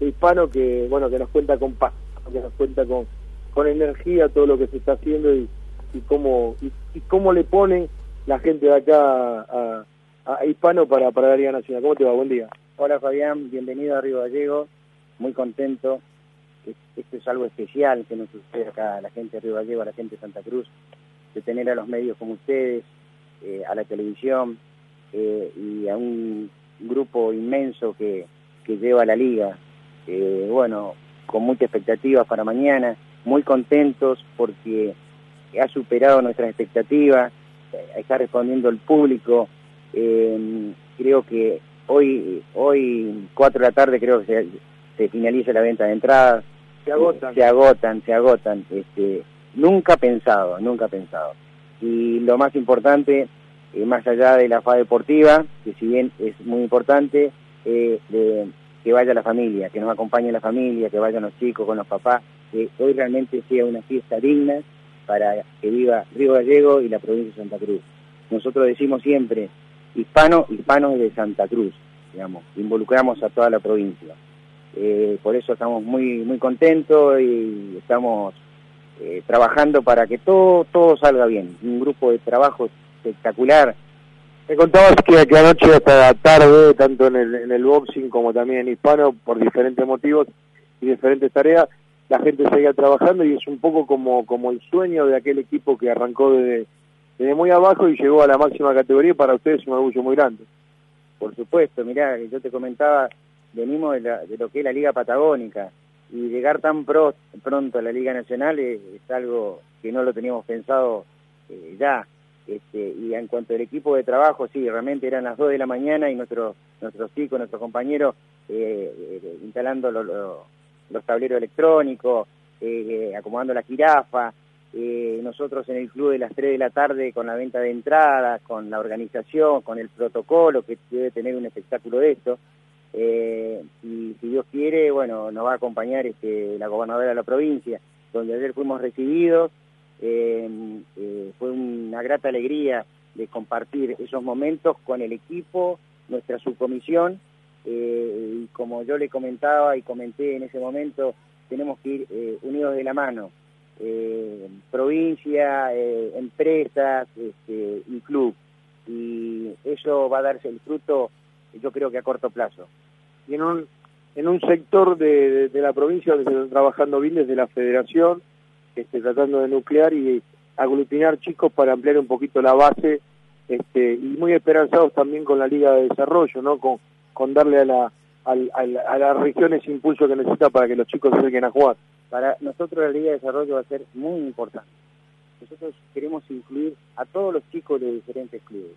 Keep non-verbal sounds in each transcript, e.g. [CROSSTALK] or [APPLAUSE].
Hispano que bueno que nos cuenta con paz, que nos cuenta con, con energía todo lo que se está haciendo y, cómo y, cómo le ponen la gente de acá a, a Hispano para, para la Liga Nacional. ¿Cómo te va? Buen día. Hola Fabián, bienvenido a Río Gallego, muy contento. Esto es algo especial que nos sucede acá a la gente de Río Gallego, a la gente de Santa Cruz, de tener a los medios como ustedes, eh, a la televisión eh, y a un grupo inmenso que, que lleva la liga. Eh, bueno, con mucha expectativa para mañana, muy contentos porque ha superado nuestras expectativas, está respondiendo el público. creo que hoy, hoy 4 de la tarde creo que se, se finaliza la venta de entradas. Se agotan. Se agotan, se agotan. Este, nunca pensado, nunca pensado. Y lo más importante, eh, más allá de la fa deportiva, que si bien es muy importante, eh, de, que vaya la familia, que nos acompañe la familia, que vayan los chicos con los papás, que hoy realmente sea una fiesta digna para que viva Río Gallego y la provincia de Santa Cruz. Nosotros decimos siempre, hispano, hispanos de Santa Cruz, digamos, involucramos a toda la provincia. Eh, por eso estamos muy muy contentos y estamos eh, trabajando para que todo todo salga bien. Un grupo de trabajo espectacular. Me contabas que, que anoche hasta tarde, tanto en el, en el boxing como también en hispano, por diferentes motivos y diferentes tareas, la gente seguía trabajando y es un poco como, como el sueño de aquel equipo que arrancó desde, desde muy abajo y llegó a la máxima categoría. Para ustedes es un orgullo muy grande. Por supuesto, mirá, yo te comentaba, venimos de, de lo que es la Liga Patagónica y llegar tan pronto a la Liga Nacional es, algo que no lo teníamos pensado eh, ya. Este, y en cuanto al equipo de trabajo, sí, realmente eran las 2 de la mañana y nuestros nuestros chicos, nuestros compañeros eh, eh, instalando los tableros electrónicos, acomodando la jirafa, nosotros en el club de las 3 de la tarde con la venta de entradas, con la organización, con el protocolo que debe tener un espectáculo de esto. Eh, y si Dios quiere, bueno, nos va a acompañar este, la gobernadora de la provincia, donde ayer fuimos recibidos. Eh, eh, fue una grata alegría de compartir esos momentos con el equipo, nuestra subcomisión, y como yo le comentaba y comenté en ese momento, tenemos que ir unidos de la mano, provincia, empresas este, y club, y eso va a darse el fruto yo creo que a corto plazo. Y en un, en un sector de, de, la provincia donde se está trabajando bien desde la federación, este, tratando de nuclear y aglutinar chicos para ampliar un poquito la base, este, y muy esperanzados también con la Liga de Desarrollo, ¿no? Con, con darle a la, a, a, a la región ese impulso que necesita para que los chicos se a jugar. Para nosotros la Liga de Desarrollo va a ser muy importante. Nosotros queremos incluir a todos los chicos de diferentes clubes.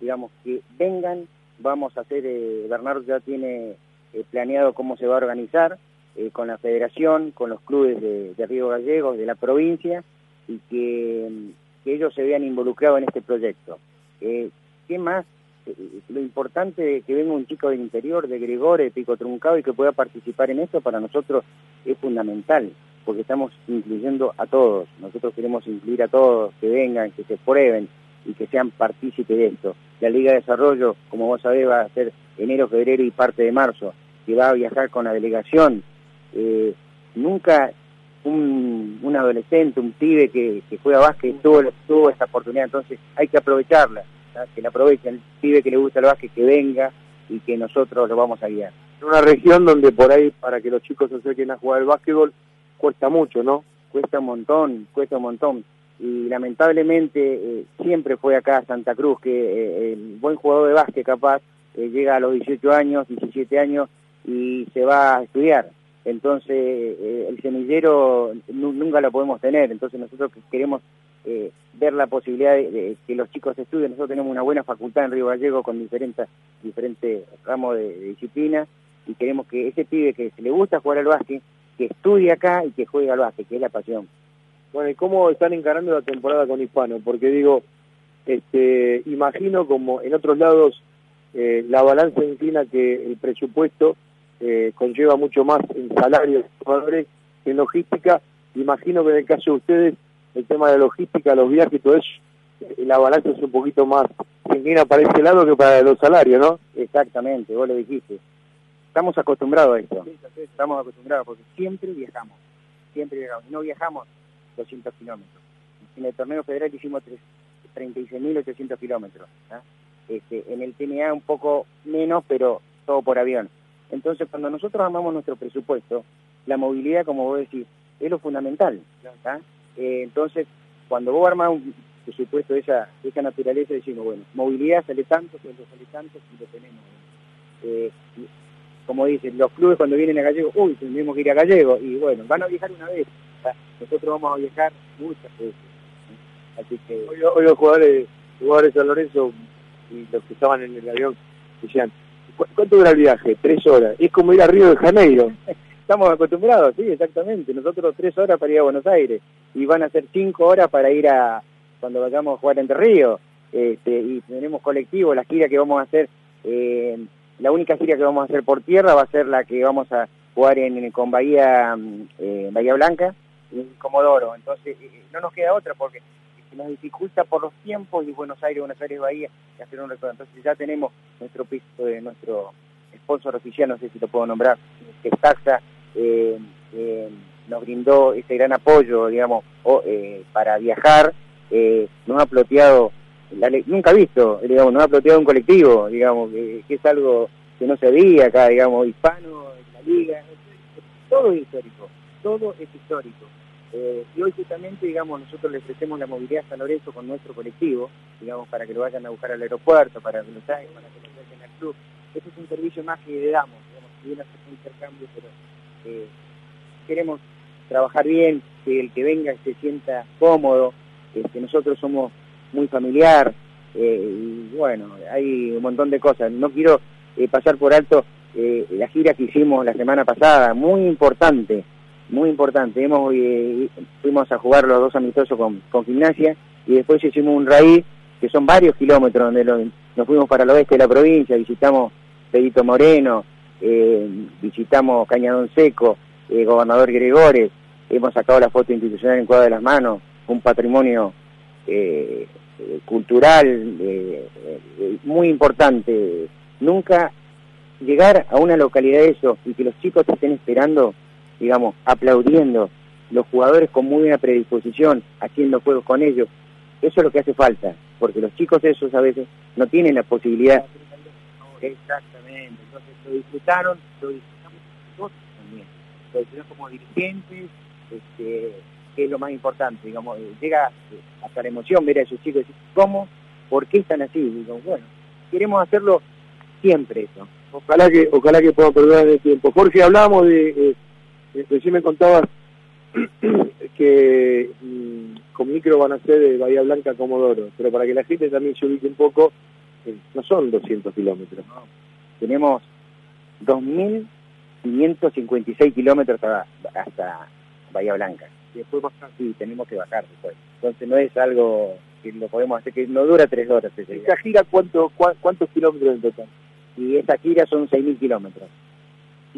Digamos, que vengan vamos a hacer, eh, Bernardo ya tiene eh, planeado cómo se va a organizar eh, con la federación, con los clubes de, Río Gallegos, de la provincia, y que, ellos se vean involucrados en este proyecto. ¿Qué más? lo importante es que venga un chico del interior, de Gregore, Pico Truncado, y que pueda participar en esto para nosotros es fundamental, porque estamos incluyendo a todos. Nosotros queremos incluir a todos, que vengan, que se prueben, y que sean partícipes de esto. La Liga de Desarrollo, como vos sabés, va a ser enero, febrero y parte de marzo, que va a viajar con la delegación. Eh, nunca un, adolescente, un pibe que, que juega básquet tuvo, tuvo esta oportunidad, entonces hay que aprovecharla, que la aprovechen, el pibe que le gusta el básquet que venga y que nosotros lo vamos a guiar. En una región donde por ahí para que los chicos se acerquen a jugar el básquetbol cuesta mucho, ¿no? Cuesta un montón, cuesta un montón y lamentablemente eh, siempre fue acá Santa Cruz que eh, el buen jugador de básquet capaz eh, llega a los 18 años, 17 años y se va a estudiar. Entonces el semillero nunca lo podemos tener, entonces nosotros queremos ver la posibilidad de, que los chicos estudien. Nosotros tenemos una buena facultad en Río Gallego con diferentes, diferentes ramos de, de disciplina y queremos que ese pibe que le gusta jugar al básquet, que estudie acá y que juegue al básquet, que es la pasión. Bueno, ¿y cómo están encarando la temporada con Hispano? Porque digo, este, imagino como en otros lados eh, la balanza inclina que el presupuesto eh, conlleva mucho más en jugadores que en logística. Imagino que en el caso de ustedes, el tema de la logística, los viajes y todo eso, eh, la balanza es un poquito más inclina para ese lado que para los salarios, ¿no? Exactamente, vos lo dijiste. Estamos acostumbrados a esto. estamos acostumbrados porque siempre viajamos, siempre viajamos. No viajamos 200 kilómetros. En el torneo federal hicimos 36.800 kilómetros. Este, en el TNA un poco menos, pero todo por avión. Entonces, cuando nosotros armamos nuestro presupuesto, la movilidad, como vos decís, es lo fundamental. Eh, entonces, cuando vos armás un presupuesto de esa, esa naturaleza, decimos, bueno, movilidad sale tanto, sueldo sale tanto, y lo tenemos. Eh, como dicen, los clubes cuando vienen a Gallego, uy, tendremos que ir a Gallego, y bueno, van a viajar una vez, nosotros vamos a viajar muchas veces. Así que... Hoy, los jugadores, jugadores de San Lorenzo y los que estaban en el avión decían, ¿cuánto dura el viaje? Tres horas. Es como ir a Río de Janeiro. [LAUGHS] Estamos acostumbrados, sí, exactamente. Nosotros tres horas para ir a Buenos Aires y van a ser cinco horas para ir a cuando vayamos a jugar entre Río. Este, y tenemos colectivo, la gira que vamos a hacer, eh, la única gira que vamos a hacer por tierra va a ser la que vamos a jugar en, con Bahía, eh, Bahía Blanca y Comodoro. Entonces, eh, no nos queda otra porque nos dificulta por los tiempos y Buenos Aires, Buenos Aires, Bahía, hacer un recorrido. Entonces ya tenemos nuestro piso, de nuestro sponsor oficial, no sé si lo puedo nombrar, que Taxa, eh, eh, nos brindó ese gran apoyo, digamos, eh, para viajar, nos ha ploteado, la nunca visto, digamos, nos ha ploteado un colectivo, digamos, que, es algo que no se veía acá, digamos, hispano, en la liga, todo es histórico, todo es histórico. Y hoy justamente, digamos, nosotros le ofrecemos la movilidad a San Lorenzo con nuestro colectivo, digamos, para que lo vayan a buscar al aeropuerto, para que lo traigan, para que lo traigan al club. Ese es un servicio más que le damos, digamos, si bien un intercambio, pero queremos trabajar bien, que el que venga se sienta cómodo, que nosotros somos muy familiar, eh, y bueno, hay un montón de cosas. No quiero eh, pasar por alto eh, la gira que hicimos la semana pasada, muy importante, muy importante. Hemos, fuimos a jugar los dos amistosos con, gimnasia y después hicimos un raíz, que son varios kilómetros, donde nos fuimos para el oeste de la provincia, visitamos Pedito Moreno, eh, visitamos Cañadón Seco, eh, Gobernador Gregores, hemos sacado la foto institucional en Cuadra de las Manos, un patrimonio eh, cultural muy importante. Nunca llegar a una localidad de eso y que los chicos te estén esperando, digamos, aplaudiendo, los jugadores con muy buena predisposición, haciendo juegos con ellos, eso es lo que hace falta, porque los chicos esos a veces no tienen la posibilidad. Exactamente, entonces lo disfrutaron, lo disfrutamos nosotros también, lo disfrutamos como dirigentes, este, que es lo más importante, digamos, eh, llega hasta la emoción ver a esos chicos y decir, ¿cómo? ¿Por qué están así? Digo, bueno, queremos hacerlo siempre eso. Ojalá que, ojalá que puedan perder el tiempo. Jorge, hablábamos de, eh, recién me contabas [CLEARS THROAT] que mm, con micro van a ser de Bahía Blanca a Comodoro, pero para que la gente también se ubique un poco, eh, no son 200 kilómetros. No tenemos 2.556 kilómetros hasta, Bahía Blanca. Y después bajar, sí, tenemos que bajar después. Entonces no es algo que lo podemos hacer, que no dura tres horas. ¿Esa gira cuánto, cuántos kilómetros en total? Y esa gira son 6.000 kilómetros.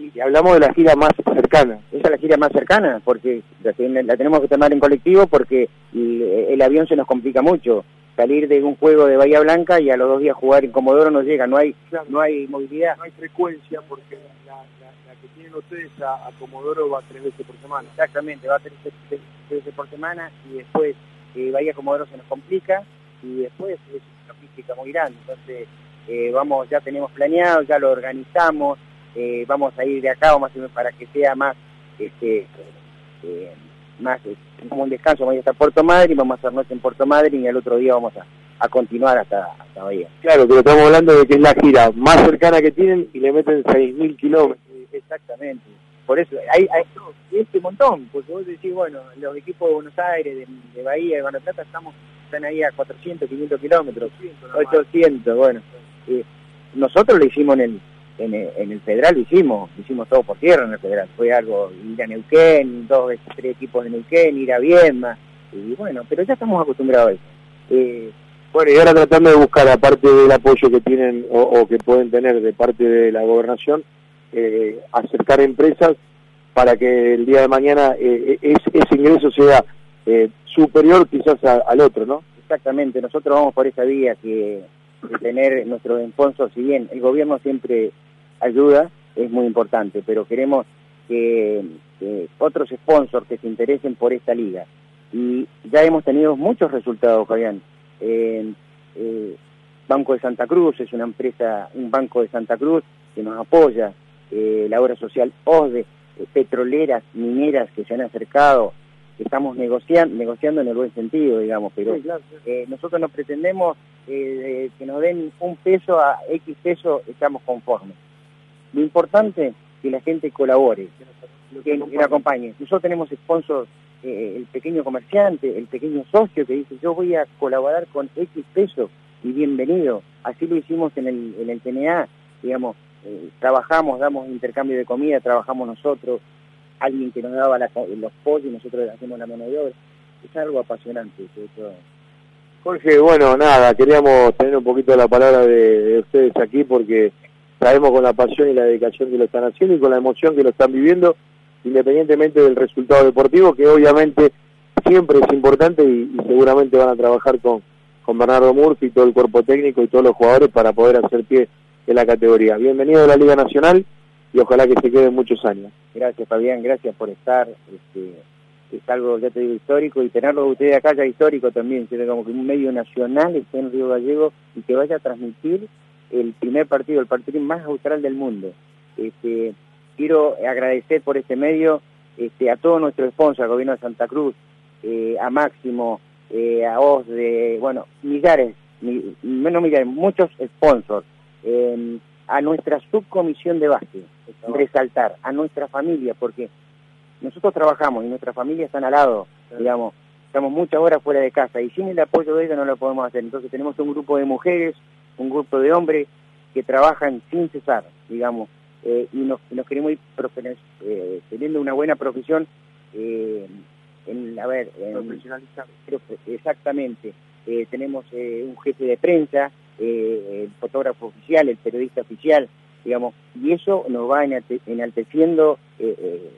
Y hablamos de la gira más cercana. Esa es la gira más cercana, porque la, tenemos que tomar en colectivo porque el avión se nos complica mucho salir de un juego de Bahía Blanca y a los dos días jugar en Comodoro no llega, no hay no hay movilidad. No hay frecuencia porque la, que tienen ustedes a, Comodoro va tres veces por semana. Exactamente, va tres, veces por semana y después eh, Bahía Comodoro se nos complica y después es una logística muy grande. Entonces, eh, vamos, ya tenemos planeado, ya lo organizamos, eh, vamos a ir de acá más para que sea más este eh, más como un descanso, vamos a estar Puerto Madryn, vamos a hacer noche en Puerto Madryn y al otro día vamos a, continuar hasta, hasta Bahía. Claro, pero estamos hablando de que es la gira más cercana que tienen y le meten 6.000 kilómetros. Exactamente. Por eso, hay, hay este montón, porque vos decís, bueno, los equipos de Buenos Aires, de, Bahía, de Mar Plata, estamos, están ahí a 400, 500 kilómetros, 800, bueno. Eh, nosotros lo hicimos en el, en el, Federal hicimos, hicimos todo por tierra en el Federal, fue algo, ir a Neuquén, dos, tres equipos de Neuquén, ir a Viedma, y bueno, pero ya estamos acostumbrados a eso. Eh, bueno, y ahora tratando de buscar, aparte del apoyo que tienen o, que pueden tener de parte de la gobernación, eh, acercar empresas para que el día de mañana eh, ese ingreso sea superior quizás al otro, ¿no? Exactamente, nosotros vamos por esa vía que tener nuestros sponsors, si bien el gobierno siempre ayuda, es muy importante, pero queremos que, otros sponsors que se interesen por esta liga. Y ya hemos tenido muchos resultados, Fabián. Eh, banco de Santa Cruz es una empresa, un banco de Santa Cruz que nos apoya, eh, la obra social OSDE, eh, petroleras, mineras que se han acercado, que estamos negociando, negociando en el buen sentido, digamos, pero eh, nosotros no pretendemos que nos den un peso a X peso, estamos conformes. Lo importante es que la gente colabore, que, nos acompañe. Nosotros tenemos sponsors, el pequeño comerciante, el pequeño socio que dice yo voy a colaborar con X peso y bienvenido. Así lo hicimos en el, en el TNA, digamos, eh, trabajamos, damos intercambio de comida, trabajamos nosotros, alguien que nos daba los pollos y nosotros hacemos la mano de obra. Es algo apasionante. Jorge, bueno, nada, queríamos tener un poquito de la palabra de, ustedes aquí porque sabemos con la pasión y la dedicación que lo están haciendo y con la emoción que lo están viviendo, independientemente del resultado deportivo, que obviamente siempre es importante y, seguramente van a trabajar con, con Bernardo Murphy todo el cuerpo técnico y todos los jugadores para poder hacer pie de la categoría. Bienvenido a la Liga Nacional y ojalá que se queden muchos años. Gracias Fabián, gracias por estar. Este, es algo, ya te digo, histórico y tenerlo ustedes acá ya histórico también, tiene como que un medio nacional esté en Río Gallego y que vaya a transmitir el primer partido, el partido más austral del mundo. Este, quiero agradecer por este medio este, a todos nuestros sponsors, al gobierno de Santa Cruz, eh, a Máximo, eh, a OSDE, bueno, millares, menos millares, muchos sponsors a nuestra subcomisión de base, resaltar, a nuestra familia, porque nosotros trabajamos y nuestra familia están al lado, digamos, estamos muchas horas fuera de casa y sin el apoyo de ellos no lo podemos hacer. Entonces tenemos un grupo de mujeres, un grupo de hombres que trabajan sin cesar, digamos, eh, y nos, queremos ir eh, teniendo una buena profesión eh, en, a ver, en, exactamente. Eh, tenemos un jefe de prensa, eh, el fotógrafo oficial, el periodista oficial, digamos, y eso nos va enalteciendo eh, eh,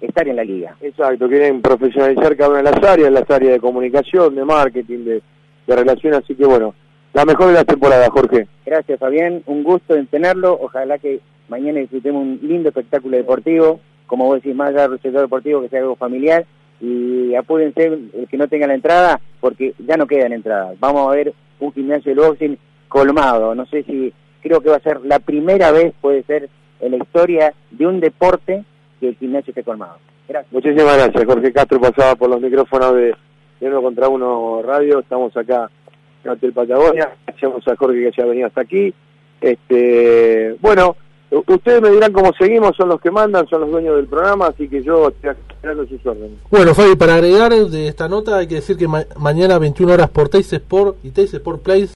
estar en la liga. Exacto, quieren profesionalizar cada una de las áreas, las áreas de comunicación, de marketing, de, de relación, así que bueno, la mejor de la temporada, Jorge. Gracias, Fabián, un gusto en tenerlo, ojalá que mañana disfrutemos un lindo espectáculo deportivo, como vos decís, más allá del sector deportivo, que sea algo familiar, y apúrense el que no tenga la entrada, porque ya no quedan entradas. Vamos a ver un gimnasio de boxing colmado. No sé si, creo que va a ser la primera vez, puede ser, en la historia de un deporte que el gimnasio esté colmado. Gracias. Muchísimas gracias. Jorge Castro pasaba por los micrófonos de, Uno contra Uno Radio. Estamos acá Hotel Patagonia. Gracias a Jorge que ya ha venido hasta aquí. Este, bueno, Ustedes me dirán cómo seguimos, son los que mandan, son los dueños del programa, así que yo estoy esperando sus órdenes. Bueno, Fabi, para agregar de esta nota hay que decir que mañana 21 horas por Teis Sport y Teis Sport Place